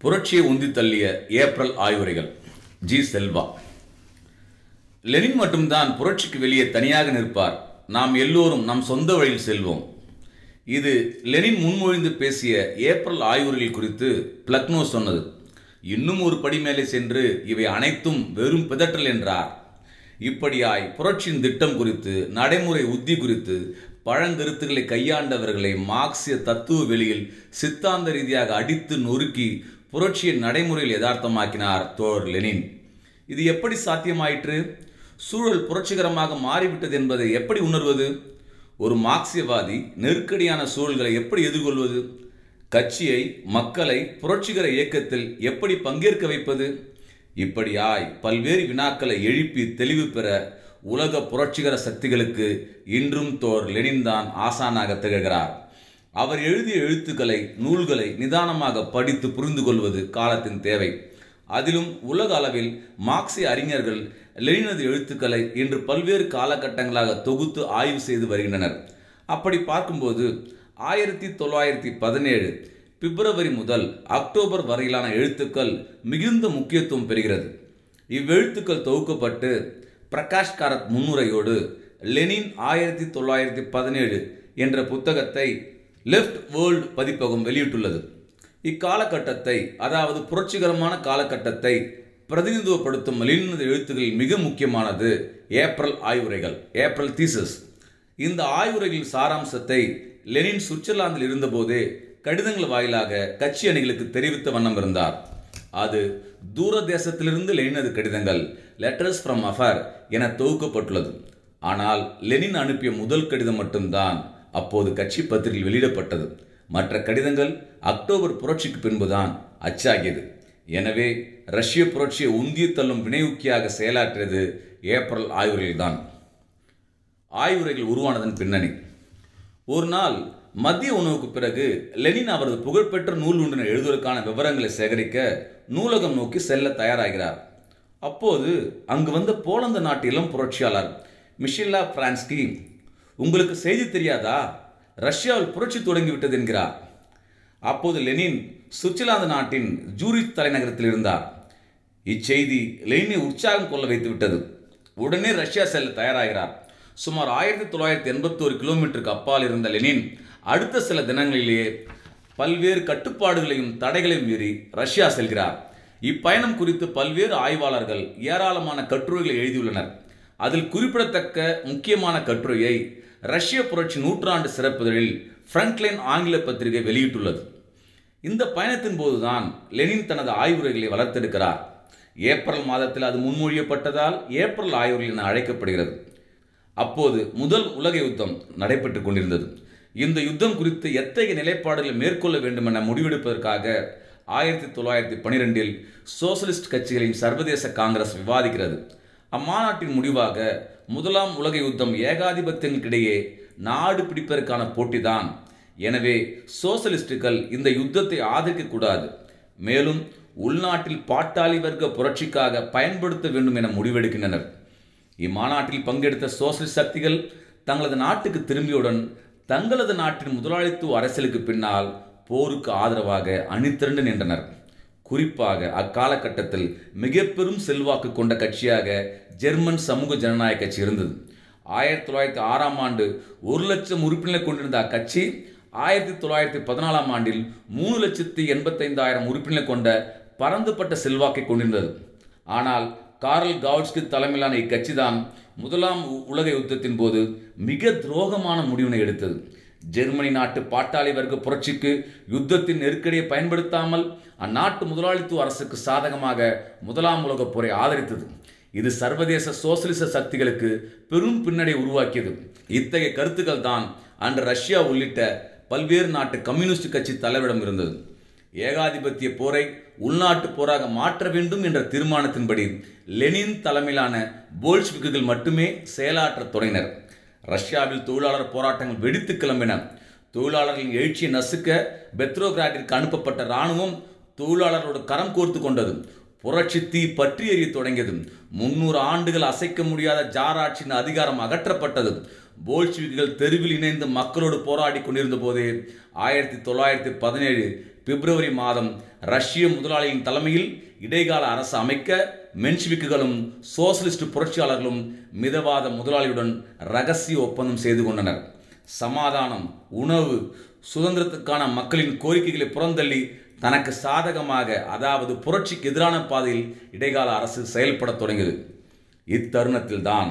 புரட்சியை உந்தி தள்ளிய ஏப்ரல் ஆய்வுரைகள். ஜி. செல்வா. லெனின் மட்டும்தான் புரட்சிக்கு வெளியே தனியாக நிற்பார். நாம் எல்லோரும் நம் சொந்த வழியில் செல்வோம். இது லெனின் முன்மொழிந்து பேசிய ஏப்ரல் ஆய்வுரைகள் குறித்து பிளக்னோ சொன்னது. இன்னும் ஒரு படி மேலே சென்று இவை அனைத்தும் வெறும் பிதற்றல் என்றார். இப்படியாய் புரட்சியின் திட்டம் குறித்து நடைமுறை உத்தி குறித்து பழங்கருத்துக்களை கையாண்டவர்களை மார்க்சிய தத்துவ வெளியில் சித்தாந்த ரீதியாக அடித்து நொறுக்கி புரட்சியை நடைமுறையில் யதார்த்தமாக்கினார் தோர் லெனின். இது எப்படி சாத்தியமாயிற்று? சூழல் புரட்சிகரமாக மாறிவிட்டது என்பதை எப்படி உணர்வது? ஒரு மார்க்சியவாதி நெருக்கடியான சூழல்களை எப்படி எதிர்கொள்வது? கட்சியை மக்களை புரட்சிகர இயக்கத்தில் எப்படி பங்கேற்க வைப்பது? இப்படியாய் பல்வேறு வினாக்களை எழுப்பி தெளிவு பெற உலக புரட்சிகர சக்திகளுக்கு இன்றும் தோர் லெனின் தான் ஆசானாக திகழ்கிறார். அவர் எழுதிய எழுத்துக்களை நூல்களை நிதானமாக படித்து புரிந்து கொள்வது காலத்தின் தேவை. அதிலும் உலக அளவில் மார்க்சிய அறிஞர்கள் லெனினது எழுத்துக்களை இன்று பல்வேறு காலகட்டங்களாக தொகுத்து ஆய்வு செய்து வருகின்றனர். அப்படி பார்க்கும்போது ஆயிரத்தி தொள்ளாயிரத்தி பதினேழு பிப்ரவரி முதல் அக்டோபர் வரையிலான எழுத்துக்கள் மிகுந்த முக்கியத்துவம் பெறுகிறது. இவ்வெழுத்துக்கள் தொகுக்கப்பட்டு பிரகாஷ் காரத் முன்னுரையோடு லெனின் ஆயிரத்தி தொள்ளாயிரத்தி பதினேழு என்ற புத்தகத்தை லெஃப்ட் வேர்ல்ட் பதிப்பகம் வெளியிட்டுள்ளது. இக்காலகட்டத்தை அதாவது புரட்சிகரமான காலகட்டத்தை பிரதிநிதித்துவப்படுத்தும் லெனினது எழுத்துக்களில் மிக முக்கியமானது ஏப்ரல் ஆய்வுரைகள் ஏப்ரல் தீசஸ் இந்த ஆய்வுரைகளின் சாராம்சத்தை லெனின் சுவிட்சர்லாந்தில் இருந்தபோதே கடிதங்கள் வாயிலாக கட்சி அணிகளுக்கு தெரிவித்த வண்ணம் இருந்தார். அது தூர தேசத்திலிருந்து லெனினது கடிதங்கள் லெட்டர்ஸ் ஃப்ரம் அஃபர் என தொகுக்கப்பட்டுள்ளது. ஆனால் லெனின் அனுப்பிய முதல் கடிதம் மட்டும்தான் அப்போது கட்சி பத்திரிகையில் வெளியிடப்பட்டது. மற்ற கடிதங்கள் அக்டோபர் புரட்சிக்கு பின்புதான் அச்சாகியது. எனவே ரஷ்ய புரட்சியை உந்திய தள்ளும் வினையூக்கியாக செயலாற்றியது ஏப்ரல் ஆய்வுரையில்தான் ஆய்வுரைகள் உருவானதன் பின்னணி. ஒரு நாள் மதிய உணவுக்கு பிறகு லெனின் அவரது புகழ்பெற்ற நூல் ஒன்றினை எழுதுவதற்கான விவரங்களை சேகரிக்க நூலகம் நோக்கி செல்ல தயாராகிறார். அப்போது அங்கு வந்த போலந்து நாட்டு இளம் புரட்சியாளர் மிஷில்லா பிரான்ஸ்கி உங்களுக்கு செய்தி தெரியாதா? ரஷ்யாவில் புரட்சி தொடங்கிவிட்டது என்கிறார். அப்போது லெனின் சுவிட்சர்லாந்து நாட்டின் ஜூரிச் தலைநகரத்தில் இருந்தார். இச்செய்தி லெனினை உற்சாகம் கொள்ள வைத்துவிட்டது. உடனே ரஷ்யா செல்ல தயாராகிறார். சுமார் ஆயிரத்தி தொள்ளாயிரத்தி எண்பத்தோரு கிலோமீட்டருக்கு அப்பால் இருந்த லெனின் அடுத்த சில தினங்களிலேயே பல்வேறு கட்டுப்பாடுகளையும் தடைகளையும் மீறி ரஷ்யா செல்கிறார். இப்பயணம் குறித்து பல்வேறு ஆய்வாளர்கள் ஏராளமான கட்டுரைகளை எழுதியுள்ளனர். அதில் குறிப்பிடத்தக்க முக்கியமான கட்டுரையை ரஷ்ய புரட்சி நூற்றாண்டு சிறப்புதழில் ஃப்ரண்ட்லைன் ஆங்கில பத்திரிகை வெளியிட்டுள்ளது. இந்த பயணத்தின் போதுதான் லெனின் தனது ஆய்வுரைகளை வளர்த்தெடுக்கிறார். ஏப்ரல் மாதத்தில் அது முன்மொழியப்பட்டதால் ஏப்ரல் ஆய்வுகள் என அழைக்கப்படுகிறது. அப்போது முதல் உலக யுத்தம் நடைபெற்றுக் கொண்டிருந்தது. இந்த யுத்தம் குறித்து எத்தகைய நிலைப்பாடுகளை மேற்கொள்ள வேண்டும் என முடிவெடுப்பதற்காக ஆயிரத்தி தொள்ளாயிரத்தி பனிரெண்டில் சோசலிஸ்ட் கட்சிகளின் சர்வதேச காங்கிரஸ் விவாதிக்கிறது. அம்மாநாட்டின் முடிவாக முதலாம் உலக யுத்தம் ஏகாதிபத்தியங்களுக்கிடையே நாடு பிடிப்பதற்கான போட்டிதான். எனவே சோசலிஸ்டுகள் இந்த யுத்தத்தை ஆதரிக்கக்கூடாது. மேலும் உள்நாட்டில் பாட்டாளி வர்க்க புரட்சிக்காக பயன்படுத்த வேண்டும் என முடிவெடுக்கின்றனர். இம்மாநாட்டில் பங்கெடுத்த சோசலிஸ்ட் சக்திகள் தங்களது நாட்டுக்கு திரும்பியவுடன் தங்களது நாட்டின் முதலாளித்துவ அரசியலுக்கு பின்னால் போருக்கு ஆதரவாக அணிதிரண்டு நின்றனர். குறிப்பாக அக்காலகட்டத்தில் மிக பெரும் செல்வாக்கு கொண்ட கட்சியாக ஜெர்மன் சமூக ஜனநாயக கட்சி இருந்தது. ஆயிரத்தி தொள்ளாயிரத்தி ஆறாம் ஆண்டு ஒரு லட்சம் உறுப்பினர்களை கொண்டிருந்த அக்கட்சி ஆயிரத்தி தொள்ளாயிரத்தி பதினாலாம் ஆண்டில் மூணு லட்சத்தி எண்பத்தைந்தாயிரம் உறுப்பினர்களை கொண்ட பரந்துபட்ட செல்வாக்கை கொண்டிருந்தது. ஆனால் கார்ல் கவுட்ஸ்கி தலைமையிலான இக்கட்சி தான் முதலாம் உலக யுத்தத்தின் போது மிக துரோகமான முடிவினை எடுத்தது. ஜெர்மனி நாட்டு பாட்டாளி வர்க்க புரட்சிக்கு யுத்தத்தின் நெருக்கடியை பயன்படுத்தாமல் அந்நாட்டு முதலாளித்துவ அரசுக்கு சாதகமாக முதலாம் உலகப் போரை ஆதரித்தது. இது சர்வதேச சோசலிச சக்திகளுக்கு பெரும் பின்னடை உருவாக்கியது. இத்தகைய கருத்துக்கள் தான் அன்று ரஷ்யா உள்ளிட்ட பல்வேறு நாட்டு கம்யூனிஸ்ட் கட்சி தலைவரிடம் இருந்தது. ஏகாதிபத்திய போரை உள்நாட்டு போராக மாற்ற வேண்டும் என்ற தீர்மானத்தின்படி லெனின் தலைமையிலான போல்ஷ்விக்குகள் மட்டுமே செயலாற்றத் தொடங்கினர் ரஷ்யாவில் தொழிலாளர் போராட்டங்கள் வெடித்து கிளம்பின. தொழிலாளர்களின் எழுச்சியை நசுக்க பெத்ரோகிராட்டிற்கு அனுப்பப்பட்ட இராணுவம் தொழிலாளர்களோடு கரம் கோர்த்து கொண்டது. புரட்சி தீ பற்றி எறிய தொடங்கியது. முன்னூறு ஆண்டுகள் அசைக்க முடியாத ஜாராட்சியின் அதிகாரம் அகற்றப்பட்டது. போல்ஷிவிக்குகள் தெருவில் இணைந்து மக்களோடு போராடி கொண்டிருந்த போதே ஆயிரத்தி தொள்ளாயிரத்தி பதினேழு பிப்ரவரி மாதம் ரஷ்ய முதலாளியின் தலைமையில் இடைக்கால அரசு அமைக்க மென்ஷ்விக்குகளும் சோசலிஸ்ட் புரட்சியாளர்களும் மிதவாத முதலாளியுடன் ரகசிய ஒப்பந்தம் செய்து கொண்டனர். சமாதானம் உணவு சுதந்திரத்துக்கான மக்களின் கோரிக்கைகளை புறந்தள்ளி தனக்கு சாதகமாக அதாவது புரட்சிக்கு எதிரான பாதையில் இடைக்கால அரசு செயல்படத் தொடங்கியது. இத்தருணத்தில்தான்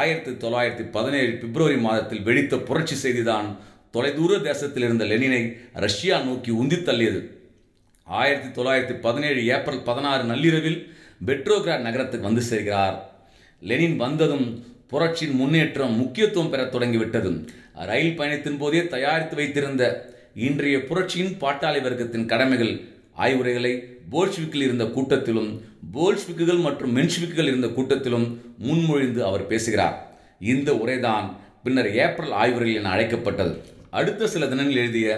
ஆயிரத்தி தொள்ளாயிரத்தி பதினேழு பிப்ரவரி மாதத்தில் வெடித்த புரட்சி செய்திதான் தொலைதூர தேசத்தில் இருந்த லெனினை ரஷ்யா நோக்கி உந்தி தள்ளியது ஆயிரத்தி தொள்ளாயிரத்தி பதினேழு ஏப்ரல் பதினாறு நள்ளிரவில் பெட்ரோகிராட் நகரத்துக்கு வந்து சேர்கிறார். லெனின் வந்ததும் புரட்சியின் முன்னேற்றம் முக்கியத்துவம் பெற தொடங்கிவிட்டது ரயில் பயணத்தின் போதே தயாரித்து வைத்திருந்த இன்றைய புரட்சியின் பாட்டாளி வர்க்கத்தின் கடமைகள் ஆய்வுரைகளை போல்ஷ்விக்கில் இருந்த கூட்டத்திலும் போல்ஷ்விக்குகள் மற்றும் மென்ஷ்விக்குகள் இருந்த கூட்டத்திலும் முன்மொழிந்து அவர் பேசுகிறார். இந்த உரைதான் பின்னர் ஏப்ரல் ஆய்வுரையில் என அழைக்கப்பட்டது. அடுத்த சில தினங்கள் எழுதிய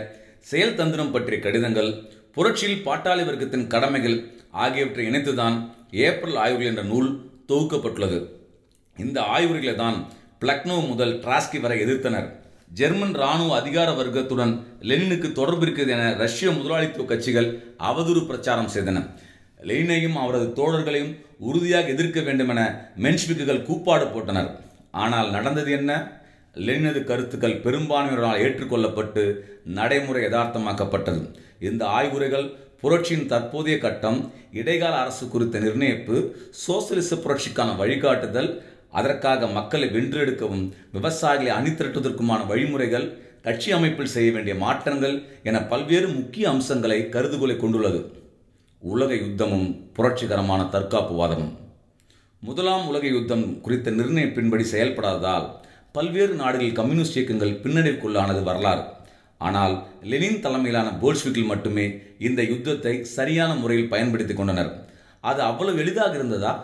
செயல் தந்திரம் பற்றிய கடிதங்கள் புரட்சியில் பாட்டாளி வர்க்கத்தின் கடமைகள் ஆகியவற்றை இணைத்துதான் ஏப்ரல் ஆய்வுகள் என்ற நூல் தொகுக்கப்பட்டுள்ளது. இந்த ஆய்வுரைகளை தான் பிளக்னோ முதல் டிராஸ்கி வரை எதிர்த்தனர். ஜெர்மன் ராணுவ அதிகார வர்க்கத்துடன் லெனினுக்கு தொடர்பு இருக்கிறது என ரஷ்ய முதலாளித்துவ கட்சிகள் அவதூறு பிரச்சாரம் செய்தன. லெனினையும் அவரது தோழர்களையும் உறுதியாக எதிர்க்க வேண்டும் என மென்ஷ்விக்குகள் கூப்பாடு போட்டனர். ஆனால் நடந்தது என்ன? லெனினது கருத்துக்கள் பெரும்பான்மையினரால் ஏற்றுக்கொள்ளப்பட்டு நடைமுறை யதார்த்தமாக்கப்பட்டது. இந்த ஆய்வுரைகள் புரட்சியின் தற்போதைய கட்டம் இடைக்கால அரசு குறித்த நிர்ணயிப்பு சோசியலிச புரட்சிக்கான வழிகாட்டுதல் அதற்காக மக்களை வென்றெடுக்கவும் விவசாயிகளை அணிதிரட்டுவதற்குமான வழிமுறைகள் கட்சி அமைப்பில் செய்ய வேண்டிய மாற்றங்கள் என பல்வேறு முக்கிய அம்சங்களை கருதுகோளை கொண்டுள்ளது. உலக யுத்தமும் புரட்சிகரமான தற்காப்புவாதமும் முதலாம் உலக யுத்தம் குறித்த நிர்ணயப்பின்படி செயல்படாததால் பல்வேறு நாடுகளில் கம்யூனிஸ்ட் இயக்கங்கள் பின்னடைவுக்குள்ளானது வரலாறு. ஆனால் லெனின் தலைமையிலான போல்ஷ்விக்கில் மட்டுமே இந்த யுத்தத்தை சரியான முறையில் பயன்படுத்தி கொண்டனர். அது அவ்வளவு எளிதாக இருந்ததா?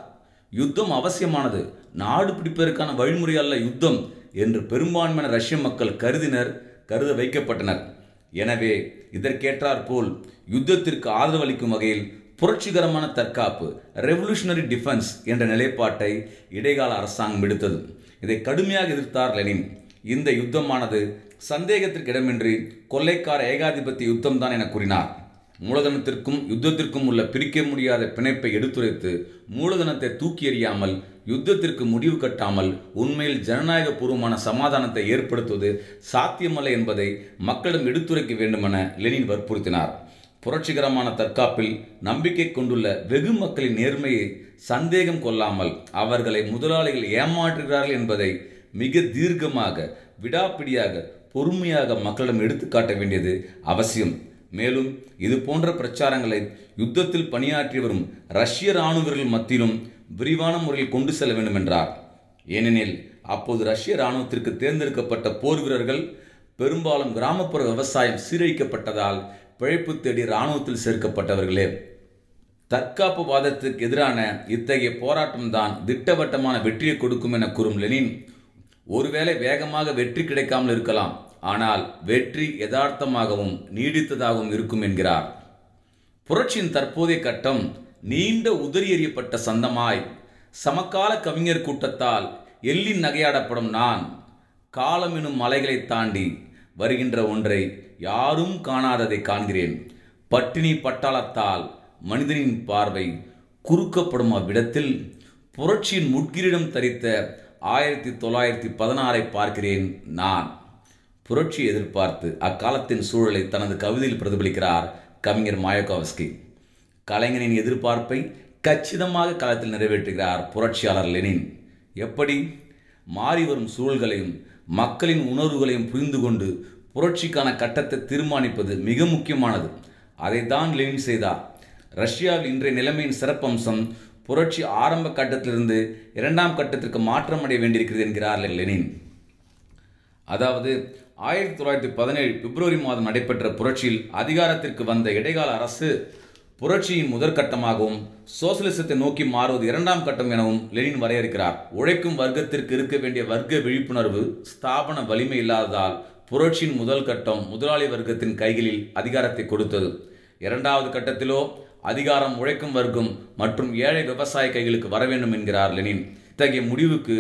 யுத்தம் அவசியமானது. நாடு பிடிப்பதற்கான வழிமுறை அல்ல யுத்தம் என்று பெரும்பான்மையான ரஷ்ய மக்கள் கருதினர் கருத வைக்கப்பட்டனர். எனவே இதற்கேற்றாற் போல் யுத்தத்திற்கு ஆதரவளிக்கும் வகையில் புரட்சிகரமான தற்காப்பு ரெவல்யூஷனரி டிஃபென்ஸ் என்ற நிலைப்பாட்டை இடைக்கால அரசாங்கம் எடுத்தது. இதை கடுமையாக எதிர்த்தார் லெனின். இந்த யுத்தமானது சந்தேகத்திற்கு இடமின்றி கொள்ளைக்கார ஏகாதிபத்திய யுத்தம் தான் என கூறினார். மூலதனத்திற்கும் யுத்தத்திற்கும் உள்ள பிரிக்க முடியாத பிணைப்பை எடுத்துரைத்து மூலதனத்தை தூக்கி எறியாமல் யுத்தத்திற்கு முடிவு கட்டாமல் உண்மையில் ஜனநாயக பூர்வமான சமாதானத்தை ஏற்படுத்துவது சாத்தியமல்ல என்பதை மக்களிடம் எடுத்துரைக்க வேண்டுமென லெனின் வற்புறுத்தினார். புரட்சிகரமான தற்காப்பில் நம்பிக்கை கொண்டுள்ள வெகு மக்களின் நேர்மையை சந்தேகம் கொள்ளாமல் அவர்களை முதலாளிகள் ஏமாற்றுகிறார்கள் என்பதை மிக தீர்க்கமாக விடாப்பிடியாக பொறுமையாக மக்களிடம் எடுத்துக்காட்ட வேண்டியது அவசியம். மேலும் இது போன்ற பிரச்சாரங்களை யுத்தத்தில் பணியாற்றி வரும் ரஷ்ய இராணுவர்கள் மத்தியிலும் விரிவான முறையில் கொண்டு செல்ல வேண்டும் என்றார் ஏனெனில் அப்போது ரஷ்ய இராணுவத்திற்கு தேர்ந்தெடுக்கப்பட்ட போர் வீரர்கள் பெரும்பாலும் கிராமப்புற விவசாயம் சீரழிக்கப்பட்டதால் பிழைப்பு தேடி இராணுவத்தில் சேர்க்கப்பட்டவர்களே. தற்காப்பு வாதத்திற்கு எதிரான இத்தகைய போராட்டம்தான் திட்டவட்டமான வெற்றியை கொடுக்கும் என கூறும் லெனின். ஒருவேளை வேகமாக வெற்றி கிடைக்காமல் இருக்கலாம். ஆனால் வெற்றி யதார்த்தமாகவும் நீடித்ததாகவும் இருக்கும் என்கிறார். புரட்சியின் தற்போதைய கட்டம் நீண்ட உதறி எறியப்பட்ட சந்தமாய் சமகால கவிஞர் கூட்டத்தால் எள்ளின் நகையாடப்படும் நான் காலம் எனும் மலைகளை தாண்டி வருகின்ற ஒன்றை யாரும் காணாததை காண்கிறேன். பட்டினி பட்டாளத்தால் மனிதனின் பார்வை குறுக்கப்படும் அவ்விடத்தில் புரட்சியின் முட்கிரிடம் தரித்த ஆயிரத்தி தொள்ளாயிரத்தி பதினாறை பார்க்கிறேன் நான். புரட்சி எதிர்பார்த்து அக்காலத்தின் சூழலை தனது கவிதையில் பிரதிபலிக்கிறார் கவிஞர் மாயகோவஸ்கி. கலைஞனின் எதிர்பார்ப்பை கச்சிதமாக களத்தில் நிறைவேற்றுகிறார் புரட்சியாளர் லெனின். எப்படி? மாறி வரும் சூழல்களையும் மக்களின் உணர்வுகளையும் புரிந்து கொண்டு புரட்சிக்கான கட்டத்தை தீர்மானிப்பது மிக முக்கியமானது. அதைத்தான் லெனின் செய்தார். ரஷ்யாவில் இன்றைய நிலைமையின் சிறப்பம்சம் புரட்சி ஆரம்ப கட்டத்திலிருந்து இரண்டாம் கட்டத்திற்கு மாற்றம் அடைய வேண்டியிருக்கிறது என்கிறார் லெனின். அதாவது ஆயிரத்தி தொள்ளாயிரத்தி பதினேழு பிப்ரவரி மாதம் நடைபெற்ற புரட்சியில் அதிகாரத்திற்கு வந்த இடைக்கால அரசு புரட்சியின் முதற்கட்டமாகவும் சோசலிசத்தை நோக்கி மாறுவது இரண்டாம் கட்டம் எனவும் லெனின் வரையறுக்கிறார். உழைக்கும் வர்க்கத்திற்கு இருக்க வேண்டிய வர்க்க விழிப்புணர்வு ஸ்தாபன வலிமை இல்லாததால் புரட்சியின் முதல் கட்டம் முதலாளி வர்க்கத்தின் கைகளில் அதிகாரத்தை கொடுத்தது. இரண்டாவது கட்டத்திலோ அதிகாரம் உழைக்கும் வர்க்கம் மற்றும் ஏழை விவசாய கைகளுக்கு வர வேண்டும் என்கிறார் லெனின். இத்தகைய முடிவுக்கு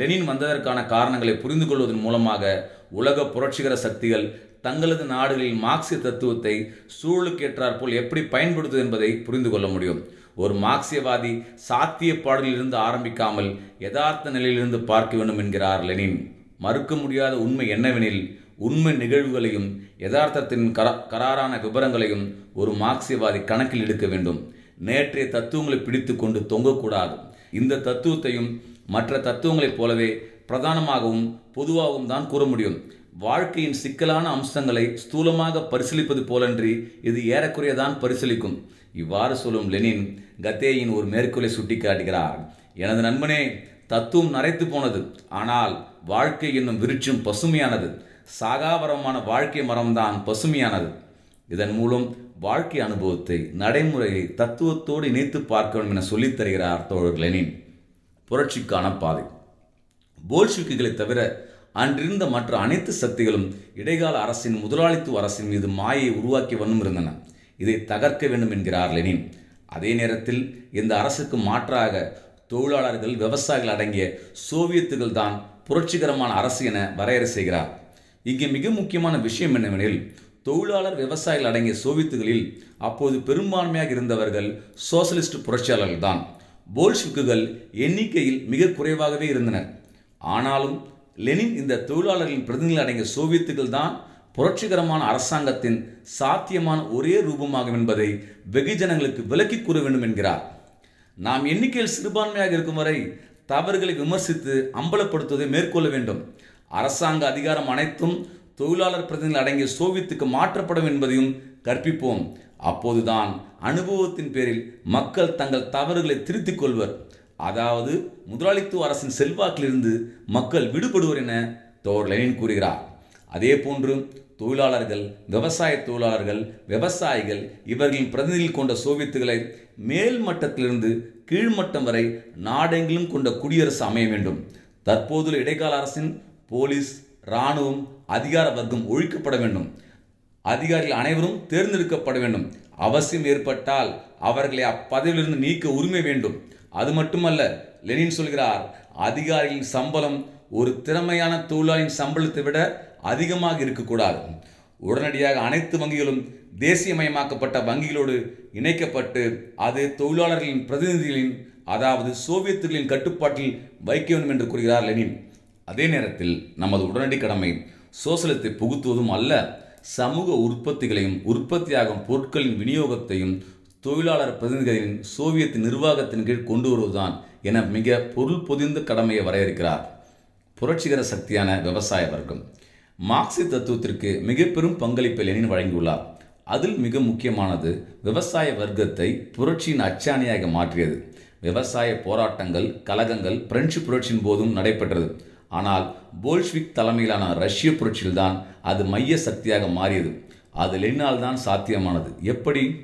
லெனின் வந்ததற்கான காரணங்களை புரிந்து கொள்வதன் மூலமாக உலக புரட்சிகர சக்திகள் தங்களது நாடுகளில் மார்க்சிய தத்துவத்தை சூழலுக்கு ஏற்றாற்போல் எப்படி பயன்படுத்துவது என்பதை புரிந்து கொள்ள முடியும். ஒரு மார்க்சியவாதி சாத்தியப்பாடுகளிலிருந்து ஆரம்பிக்காமல் யதார்த்த நிலையிலிருந்து பார்க்க வேண்டும் என்கிறார் லெனின். மறுக்க முடியாத உண்மை என்னவெனில் உண்மை நிகழ்வுகளையும் யதார்த்தத்தின் கரா கராரான விவரங்களையும் ஒரு மார்க்சியவாதி கணக்கில் எடுக்க வேண்டும். நேற்றைய தத்துவங்களை பிடித்து கொண்டு தொங்கக்கூடாது. இந்த தத்துவத்தையும் மற்ற தத்துவங்களைப் போலவே பிரதானமாகவும் பொதுவாகவும் தான் கூற முடியும். வாழ்க்கையின் சிக்கலான அம்சங்களை ஸ்தூலமாக பரிசீலிப்பது போலன்றி இது ஏறக்குறையதான் பரிசீலிக்கும். இவ்வாறு சொல்லும் லெனின் கத்தேயின் ஒரு மேற்கோளை சுட்டிக்காட்டுகிறார். எனது நண்பனே தத்துவம் நரைத்து போனது. ஆனால் வாழ்க்கை என்னும் விருட்சம் பசுமையானது. சாகாபரமான வாழ்க்கை மரம்தான் பசுமையானது. இதன் மூலம் வாழ்க்கை அனுபவத்தை நடைமுறையை தத்துவத்தோடு இணைத்து பார்க்க வேண்டும் என சொல்லித் தருகிறார் தோழர் லெனின். புரட்சிக்கான பாதை. போல்ஷிக்குகளை தவிர அன்றிருந்த மற்ற அனைத்து சக்திகளும் இடைக்கால அரசின் முதலாளித்துவ அரசின் மீது மாயை உருவாக்கி வண்ணம் இருந்தன. இதை தகர்க்க வேண்டும் என்கிறார் லெனின். அதே நேரத்தில் இந்த அரசுக்கு மாற்றாக தொழிலாளர்கள் விவசாயிகள் அடங்கிய சோவியத்துகள் தான் புரட்சிகரமான அரசு என வரையறை செய்கிறார். இங்கே மிக முக்கியமான விஷயம் என்னவெனில் தொழிலாளர் விவசாயிகள் அடங்கிய சோவியத்துகளில் அப்போது பெரும்பான்மையாக இருந்தவர்கள் சோசலிஸ்ட் புரட்சியாளர்கள் தான். போல்ஷிக்குகள் எண்ணிக்கையில் மிக குறைவாகவே இருந்தனர். ஆனாலும் லெனின் இந்த தொழிலாளர்களின் பிரதிநிதிகள் அடங்கிய சோவியத்துகள் தான் புரட்சிகரமான அரசாங்கத்தின் சாத்தியமான ஒரே ரூபமாகும் என்பதை வெகுஜனங்களுக்கு விலக்கி கூற வேண்டும் என்கிறார். நாம் எண்ணிக்கையில் சிறுபான்மையாக இருக்கும் வரை தவறுகளை விமர்சித்து அம்பலப்படுத்துவதை மேற்கொள்ள வேண்டும். அரசாங்க அதிகாரம் அனைத்தும் தொழிலாளர் பிரதிநிதிகள் அடங்கிய சோவியத்துக்கு மாற்றப்படும் என்பதையும் கற்பிப்போம். அப்போதுதான் அனுபவத்தின் பேரில் மக்கள் தங்கள் தவறுகளை திருத்திக் கொள்வர். அதாவது முதலாளித்துவ அரசின் செல்வாக்கிலிருந்து மக்கள் விடுபடுவர் என தோர் லெனின் கூறுகிறார். அதே போன்று தொழிலாளர்கள் விவசாய தொழிலாளர்கள் விவசாயிகள் இவர்களின் பிரதிநிதிகள் கொண்ட சோவியத்துகளை மேல் மட்டத்திலிருந்து கீழ்மட்டம் வரை நாடெங்கிலும் கொண்ட குடியரசு அமைய வேண்டும். தற்போதுள்ள இடைக்கால அரசின் போலீஸ் இராணுவம் அதிகார வர்க்கம் ஒழிக்கப்பட வேண்டும். அதிகாரிகள் அனைவரும் தேர்ந்தெடுக்கப்பட வேண்டும். அவசியம் ஏற்பட்டால் அவர்களை அப்பதவியிலிருந்து நீக்க உரிமை வேண்டும். அது மட்டுமல்ல லெனின் சொல்கிறார் அதிகாரிகளின் சம்பளம் ஒரு திறமையான தொழிலாளியின் சம்பளத்தை விட அதிகமாக இருக்கக்கூடாது. உடனடியாக அனைத்து வங்கிகளும் தேசியமயமாக்கப்பட்ட வங்கிகளோடு இணைக்கப்பட்டு அது தொழிலாளர்களின் பிரதிநிதிகளின் அதாவது சோவியத்துகளின் கட்டுப்பாட்டில் வைக்க வேண்டும் என்று கூறுகிறார் லெனின். அதே நேரத்தில் நமது உடனடி கடமை சோசலித்தை புகுத்துவதும் அல்ல சமூக உற்பத்திகளையும் உற்பத்தியாகும் பொருட்களின் விநியோகத்தையும் தொழிலாளர் பிரதிநிதிகளின் சோவியத் நிர்வாகத்தின் கீழ் கொண்டு வருவதுதான் என மிக பொருள் பொதிந்த கடமையை வரையறுக்கிறார் புரட்சிகர சக்தியான விவசாய வர்க்கம். மார்க்சி தத்துவத்திற்கு மிக பெரும் பங்களிப்பை லெனின் வழங்கியுள்ளார். அதில் மிக முக்கியமானது விவசாய வர்க்கத்தை புரட்சியின் அச்சாணியாக மாற்றியது. விவசாய போராட்டங்கள் கலகங்கள் பிரெஞ்சு புரட்சியின் போதும் நடைபெற்றது. ஆனால் போல்ஷ்விக் தலைமையிலான ரஷ்ய புரட்சியில்தான் அது மைய சக்தியாக மாறியது. அது லெனினால்தான் சாத்தியமானது. எப்படி?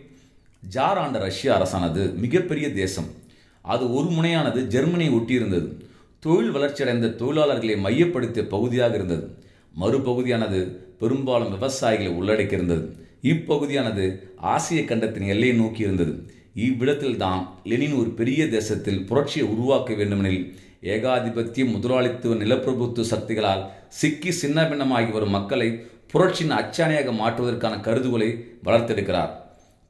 ஜார் ஆண்ட ரஷ்ய அரசானது மிகப்பெரிய தேசம். அது ஒரு முனையானது ஜெர்மனியை ஒட்டியிருந்தது. தொழில் வளர்ச்சியடைந்த தொழிலாளர்களை மையப்படுத்திய பகுதியாக இருந்தது. மறுபகுதியானது பெரும்பாலும் விவசாயிகளை உள்ளடக்கியிருந்தது. இப்பகுதியானது ஆசிய கண்டத்தின் எல்லையை நோக்கி இருந்தது இவ்விடத்தில்தான் லெனின் ஒரு பெரிய தேசத்தில் புரட்சியை உருவாக்க வேண்டுமெனில் ஏகாதிபத்திய முதலாளித்துவ நிலப்பிரபுத்துவ சக்திகளால் சிக்கி சின்னபின்னமாகி வரும் மக்களை புரட்சியின் அச்சாணையாக மாற்றுவதற்கான கருதுகோளை வளர்த்தெடுக்கிறார்.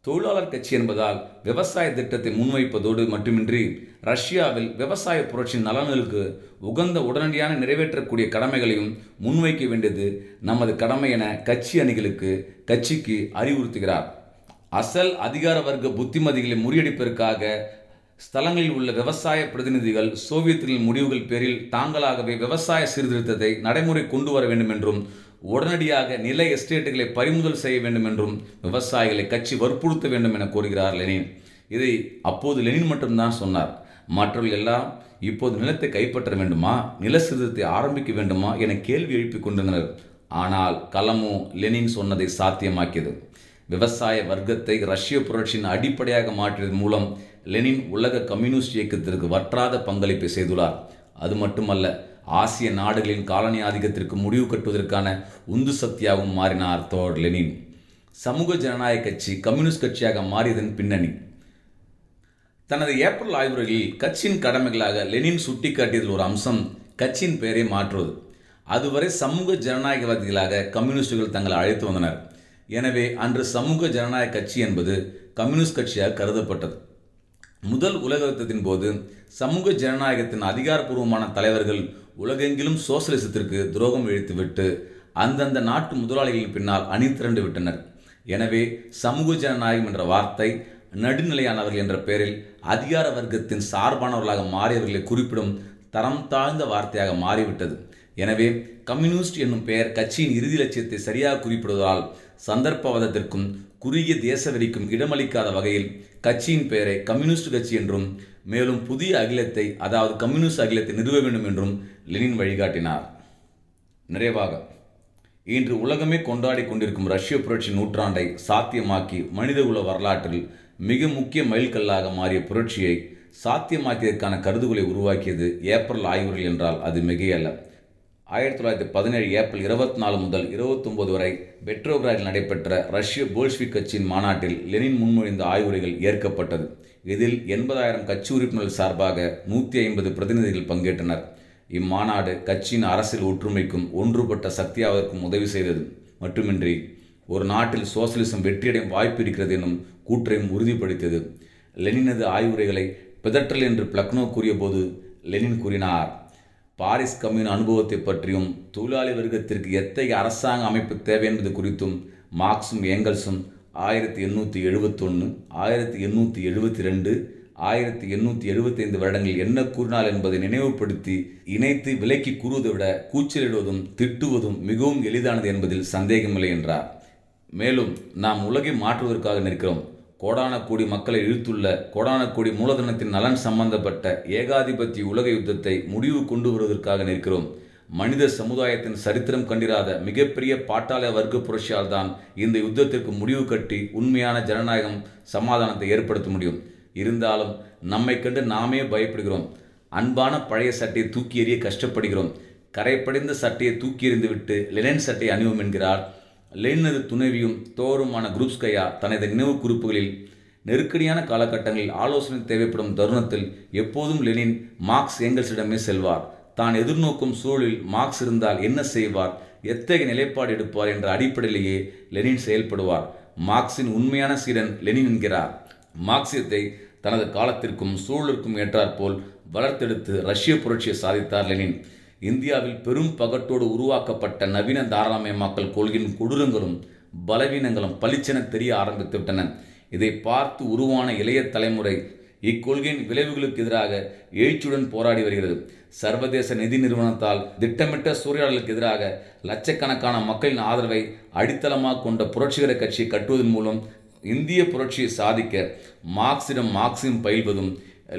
தொழிலாளர் கட்சி என்பதால் விவசாய திட்டத்தை முன்வைப்பதோடு மட்டுமின்றி ரஷ்யாவில் விவசாய புரட்சியின் நலன்களுக்கு உகந்த உடனடியான நிறைவேற்றக்கூடிய கடமைகளையும் முன்வைக்க வேண்டியது நமது கடமை என கட்சி அணிகளுக்கு கட்சிக்கு அறிவுறுத்துகிறார். அசல் அதிகார வர்க்க புத்திமதிகளை முறியடிப்பதற்காக ஸ்தலங்களில் உள்ள விவசாய பிரதிநிதிகள் சோவியத்தின் முடிவுகள் பேரில் தாங்களாகவே விவசாய சீர்திருத்தத்தை நடைமுறை கொண்டு வர வேண்டும் என்றும் உடனடியாக நில எஸ்டேட்டுகளை பறிமுதல் செய்ய வேண்டும் என்றும் விவசாயிகளை கட்சி வற்புறுத்த வேண்டும் என கூறுகிறார் லெனின். இதை அப்போது லெனின் மட்டும்தான் சொன்னார். மற்றவர்கள் எல்லாம் இப்போது நிலத்தை கைப்பற்ற வேண்டுமா? நில சீர்திருத்தத்தை ஆரம்பிக்க வேண்டுமா? என கேள்வி எழுப்பிக் கொண்டிருந்தனர். ஆனால் கலமோ லெனின் சொன்னதை சாத்தியமாக்கியது. விவசாய வர்க்கத்தை ரஷ்ய புரட்சியின் அடிப்படையாக மாற்றியதன் மூலம் லெனின் உலக கம்யூனிஸ்ட் இயக்கத்திற்கு வற்றாத பங்களிப்பை செய்துள்ளார். அது மட்டுமல்ல ஆசிய நாடுகளின் காலனி ஆதிக்கத்திற்கு முடிவு கட்டுவதற்கான உந்து சக்தியாகவும் மாறினார் தோர் லெனின். சமூக ஜனநாயக கட்சி கம்யூனிஸ்ட் கட்சியாக மாறியதன் பின்னணி. தனது ஏப்ரல் ஆய்வுரையில் கட்சியின் கடமைகளாக லெனின் சுட்டிக்காட்டியதில் ஒரு அம்சம் கட்சியின் பெயரை மாற்றுவது. அதுவரை சமூக ஜனநாயகவாதிகளாக கம்யூனிஸ்டுகள் தங்களை அழைத்து வந்தனர். எனவே அன்று சமூக ஜனநாயக கட்சி என்பது கம்யூனிஸ்ட் கட்சியாக கருதப்பட்டது. முதல் உலக யுத்தத்தின் போது சமூக ஜனநாயகத்தின் அதிகாரப்பூர்வமான தலைவர்கள் உலகெங்கிலும் சோசலிசத்திற்கு துரோகம் இழுத்துவிட்டு அந்தந்த நாட்டு முதலாளிகளின் பின்னால் அணி திரண்டு விட்டனர். எனவே சமூக ஜனநாயகம் என்ற வார்த்தை நடுநிலையானவர்கள் என்ற பெயரில் அதிகார வர்க்கத்தின் சார்பானவர்களாக மாறியவர்களை குறிப்பிடும் தரம் தாழ்ந்த வார்த்தையாக மாறிவிட்டது. எனவே கம்யூனிஸ்ட் என்னும் பெயர் கட்சியின் இறுதி லட்சியத்தை சரியாக குறிப்பிடுவதால் சந்தர்ப்பவாதத்திற்கும் குறுகிய தேசவெறிக்கும் இடமளிக்காத வகையில் கட்சியின் பெயரை கம்யூனிஸ்ட் கட்சி என்றும் மேலும் புதிய அகிலத்தை அதாவது கம்யூனிஸ்ட் அகிலத்தை நிறுவ வேண்டும் என்றும் லெனின் வழிகாட்டினார். நிறைவாக இன்று உலகமே கொண்டாடி கொண்டிருக்கும் ரஷ்ய புரட்சி நூற்றாண்டை சாத்தியமாக்கி மனித உல வரலாற்றில் மிக முக்கிய மைல்கல்லாக மாறிய புரட்சியை சாத்தியமாக்கியதற்கான கருதுகோளை உருவாக்கியது ஏப்ரல் ஆய்வுகள் என்றால் அது மிகையல்ல. ஆயிரத்தி தொள்ளாயிரத்தி பதினேழு ஏப்ரல் இருபத்தி நாலு முதல் இருபத்தொன்பது வரை பெட்ரோகிராடில் நடைபெற்ற ரஷ்ய போல்ஸ்விக் கட்சியின் மாநாட்டில் லெனின் முன்மொழிந்த ஆய்வுரைகள் ஏற்கப்பட்டது. இதில் எண்பதாயிரம் கட்சி உறுப்பினர்கள் சார்பாக நூற்றி ஐம்பது பிரதிநிதிகள் பங்கேற்றனர். இம்மாநாடு கட்சியின் அரசியல் ஒற்றுமைக்கும் ஒன்றுபட்ட சக்தியாவதற்கும் உதவி செய்தது. மட்டுமின்றி ஒரு நாட்டில் சோசியலிசம் வெற்றியடையும் வாய்ப்பு இருக்கிறது எனும் கூற்றையும் உறுதிப்படுத்தியது. லெனினது ஆய்வுரைகளை பிதற்றல் என்று பிளக்னோ கூறியபோது லெனின் கூறினார். பாரிஸ் கம்யூன் அனுபவத்தை பற்றியும் தொழிலாளி வர்க்கத்திற்கு எத்தகைய அரசாங்க அமைப்பு தேவை என்பது குறித்தும் மார்க்ஸும் ஏங்கல்ஸும் ஆயிரத்தி எண்ணூற்றி எழுபத்தொன்று ஆயிரத்தி எண்ணூற்றி எழுபத்தி ரெண்டு ஆயிரத்தி எண்ணூற்றி எழுபத்தைந்து வருடங்கள் என்ன கூறினார் என்பதை நினைவுபடுத்தி இணைத்து விலக்கி கூறுவதை விட கூச்சலிடுவதும் திட்டுவதும் மிகவும் எளிதானது என்பதில் சந்தேகமில்லை என்றார். மேலும் நாம் உலகை மாற்றுவதற்காக நிற்கிறோம். கோடான கோடி மக்களை இழுத்துள்ள கோடான கோடி மூலதனத்தின் நலன் சம்பந்தப்பட்ட ஏகாதிபத்திய உலக யுத்தத்தை முடிவு கொண்டு வருவதற்காக நிற்கிறோம். மனித சமுதாயத்தின் சரித்திரம் கண்டிராத மிகப்பெரிய பாட்டாள வர்க்க புரட்சியால் தான் இந்த யுத்தத்திற்கு முடிவு கட்டி உண்மையான ஜனநாயகம் சமாதானத்தை ஏற்படுத்த முடியும். இருந்தாலும் நம்மை கண்டு நாமே பயப்படுகிறோம். அன்பான பழைய சட்டையை தூக்கி எறிய கஷ்டப்படுகிறோம். கரைப்படைந்த சட்டையை தூக்கி எறிந்துவிட்டு லெனன் சட்டையை அணிவோம் என்கிறார் லெனினது துணைவியும் தோருமான குரூப்ஸ்கையா தனது நினைவு குறிப்புகளில் நெருக்கடியான காலகட்டங்களில் ஆலோசனை தேவைப்படும் தருணத்தில் எப்போதும் லெனின் மார்க்ஸ் எங்கல்ஸிடமே செல்வார். தான் எதிர்நோக்கும் சூழலில் மார்க்ஸ் இருந்தால் என்ன செய்வார்? எத்தகைய நிலைப்பாடு எடுப்பார் என்ற அடிப்படையிலேயே லெனின் செயல்படுவார். மார்க்சின் உண்மையான சீடன் லெனின் என்கிறார். மார்க்சியத்தை தனது காலத்திற்கும் சூழலுக்கும் ஏற்றாற்போல் வளர்த்தெடுத்து ரஷ்ய புரட்சியை சாதித்தார் லெனின். இந்தியாவில் பெரும் பகட்டோடு உருவாக்கப்பட்ட நவீன தாராளமயமாக்கல் கொள்கையின் கொடூரங்களும் பலவீனங்களும் பளிச்சென தெரிய ஆரம்பித்து விட்டன. இதை பார்த்து உருவான இளைய தலைமுறை இக்கொள்கையின் விளைவுகளுக்கு எதிராக எழுச்சியுடன் போராடி வருகிறது. சர்வதேச நிதி நிறுவனத்தால் திட்டமிட்ட சூறையாடலுக்கு எதிராக லட்சக்கணக்கான மக்களின் ஆதரவை அடித்தளமாக கொண்ட புரட்சிகர கட்சியை கட்டுவதன் மூலம் இந்திய புரட்சியை சாதிக்க மார்க்சிடம் மார்க்சியம் பயில்வதும்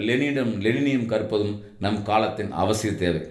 லெனினிடம் லெனினியம் கற்பதும் நம் காலத்தின் அவசிய தேவை.